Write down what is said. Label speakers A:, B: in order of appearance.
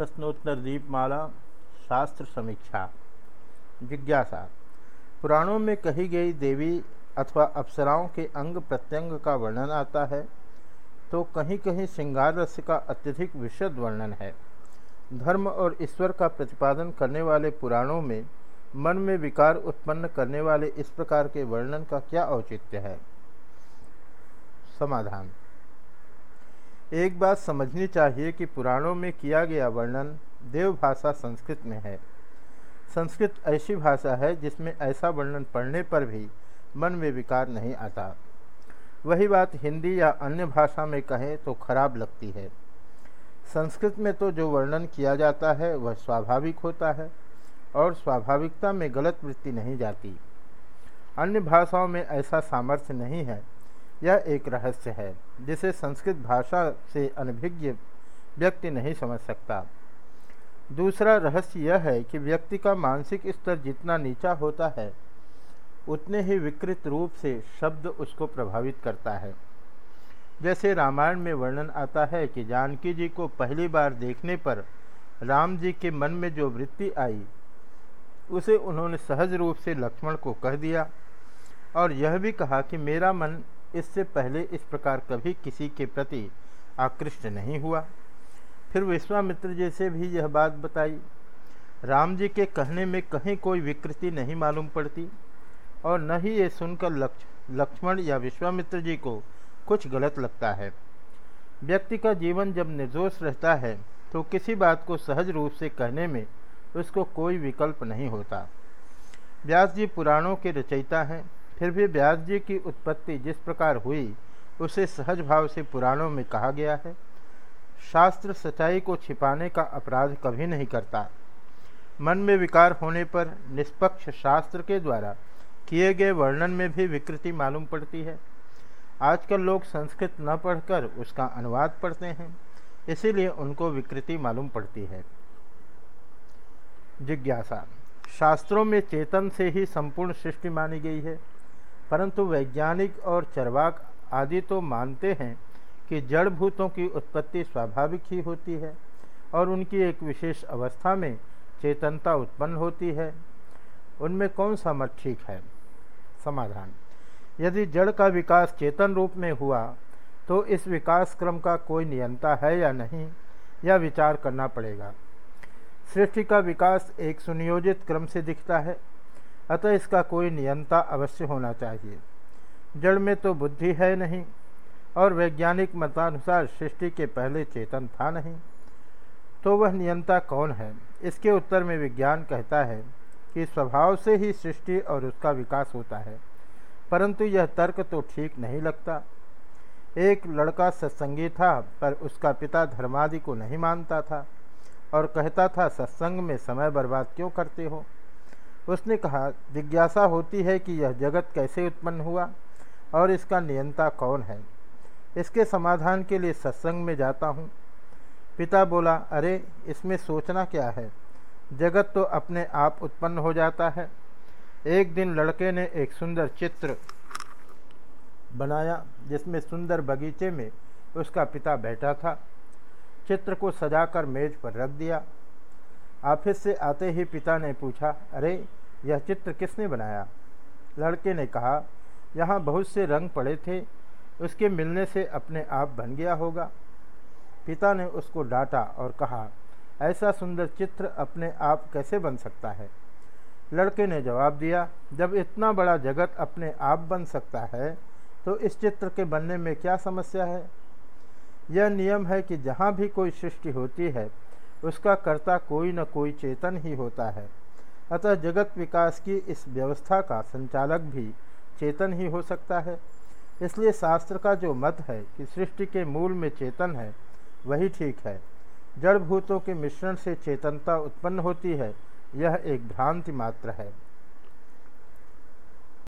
A: प्रश्नोत्तर दीपमाला शास्त्र समीक्षा जिज्ञासा। पुराणों में कही गई देवी अथवा अप्सराओं के अंग प्रत्यंग का वर्णन आता है तो कहीं कहीं श्रृंगार रस का अत्यधिक विशद वर्णन है। धर्म और ईश्वर का प्रतिपादन करने वाले पुराणों में मन में विकार उत्पन्न करने वाले इस प्रकार के वर्णन का क्या औचित्य है? समाधान। एक बात समझनी चाहिए कि पुराणों में किया गया वर्णन देव भाषा संस्कृत में है। संस्कृत ऐसी भाषा है जिसमें ऐसा वर्णन पढ़ने पर भी मन में विकार नहीं आता। वही बात हिंदी या अन्य भाषा में कहें तो खराब लगती है। संस्कृत में तो जो वर्णन किया जाता है, वह स्वाभाविक होता है और स्वाभाविकता में गलत वृत्ति नहीं जाती। अन्य भाषाओं में ऐसा सामर्थ्य नहीं है। यह एक रहस्य है, जिसे संस्कृत भाषा से अनभिज्ञ व्यक्ति नहीं समझ सकता। दूसरा रहस्य यह है कि व्यक्ति का मानसिक स्तर जितना नीचा होता है, उतने ही विकृत रूप से शब्द उसको प्रभावित करता है। जैसे रामायण में वर्णन आता है कि जानकी जी को पहली बार देखने पर राम जी के मन में जो वृत्ति आई, उसे उन्होंने सहज रूप से लक्ष्मण को कह दिया और यह भी कहा कि मेरा मन इससे पहले इस प्रकार कभी किसी के प्रति आकृष्ट नहीं हुआ। फिर विश्वामित्र जी से भी यह बात बताई, राम जी के कहने में कहीं कोई विकृति नहीं मालूम पड़ती, और न ही ये सुनकर लक्ष, लक्ष्मण या विश्वामित्र जी को कुछ गलत लगता है। व्यक्ति का जीवन जब निर्दोष रहता है तो किसी बात को सहज रूप से कहने में उसको कोई विकल्प नहीं होता। व्यास जी पुराणों के रचयिता हैं। फिर भी व्यास जी की उत्पत्ति जिस प्रकार हुई, उसे सहज भाव से पुराणों में कहा गया है। शास्त्र सच्चाई को छिपाने का अपराध कभी नहीं करता। मन में विकार होने पर निष्पक्ष शास्त्र के द्वारा किए गए वर्णन में भी विकृति मालूम पड़ती है। आजकल लोग संस्कृत न पढ़कर उसका अनुवाद पढ़ते हैं, इसीलिए उनको विकृति मालूम पड़ती है। जिज्ञासा, शास्त्रों में चेतन से ही संपूर्ण सृष्टि मानी गई है। परंतु वैज्ञानिक और चरवाक आदि तो मानते हैं कि जड़ भूतों की उत्पत्ति स्वाभाविक ही होती है और उनकी एक विशेष अवस्था में चेतनता उत्पन्न होती है। उनमें कौन सा मत ठीक है? समाधान। यदि जड़ का विकास चेतन रूप में हुआ तो इस विकास क्रम का कोई नियंता है या नहीं, यह विचार करना पड़ेगा। सृष्टि का विकास एक सुनियोजित क्रम से दिखता है। अतः इसका कोई नियंता अवश्य होना चाहिए। जड़ में तो बुद्धि है नहीं, और वैज्ञानिक मतानुसार सृष्टि के पहले चेतन था नहीं। तो वह नियंता कौन है? इसके उत्तर में विज्ञान कहता है कि स्वभाव से ही सृष्टि और उसका विकास होता है, परंतु यह तर्क तो ठीक नहीं लगता। एक लड़का सत्संगी था, पर उसका पिता धर्मादि को नहीं मानता था, और कहता था, सत्संग में समय बर्बाद क्यों करते हो? उसने कहा, जिज्ञासा होती है कि यह जगत कैसे उत्पन्न हुआ और इसका नियंता कौन है? इसके समाधान के लिए सत्संग में जाता हूँ। पिता बोला, अरे, इसमें सोचना क्या है? जगत तो अपने आप उत्पन्न हो जाता है। एक दिन लड़के ने एक सुंदर चित्र बनाया, जिसमें सुंदर बगीचे में उसका पिता बैठा था। चित्र को सजाकर मेज पर रख दिया। ऑफ़िस से आते ही पिता ने पूछा, अरे यह चित्र किसने बनाया? लड़के ने कहा, यहाँ बहुत से रंग पड़े थे, उसके मिलने से अपने आप बन गया होगा। पिता ने उसको डांटा और कहा, ऐसा सुंदर चित्र अपने आप कैसे बन सकता है? लड़के ने जवाब दिया, जब इतना बड़ा जगत अपने आप बन सकता है तो इस चित्र के बनने में क्या समस्या है? यह नियम है कि जहाँ भी कोई सृष्टि होती है, उसका कर्ता कोई न कोई चेतन ही होता है। अतः जगत विकास की इस व्यवस्था का संचालक भी चेतन ही हो सकता है। इसलिए शास्त्र का जो मत है कि सृष्टि के मूल में चेतन है, वही ठीक है। जड़ भूतों के मिश्रण से चेतनता उत्पन्न होती है, यह एक भ्रांति मात्र है।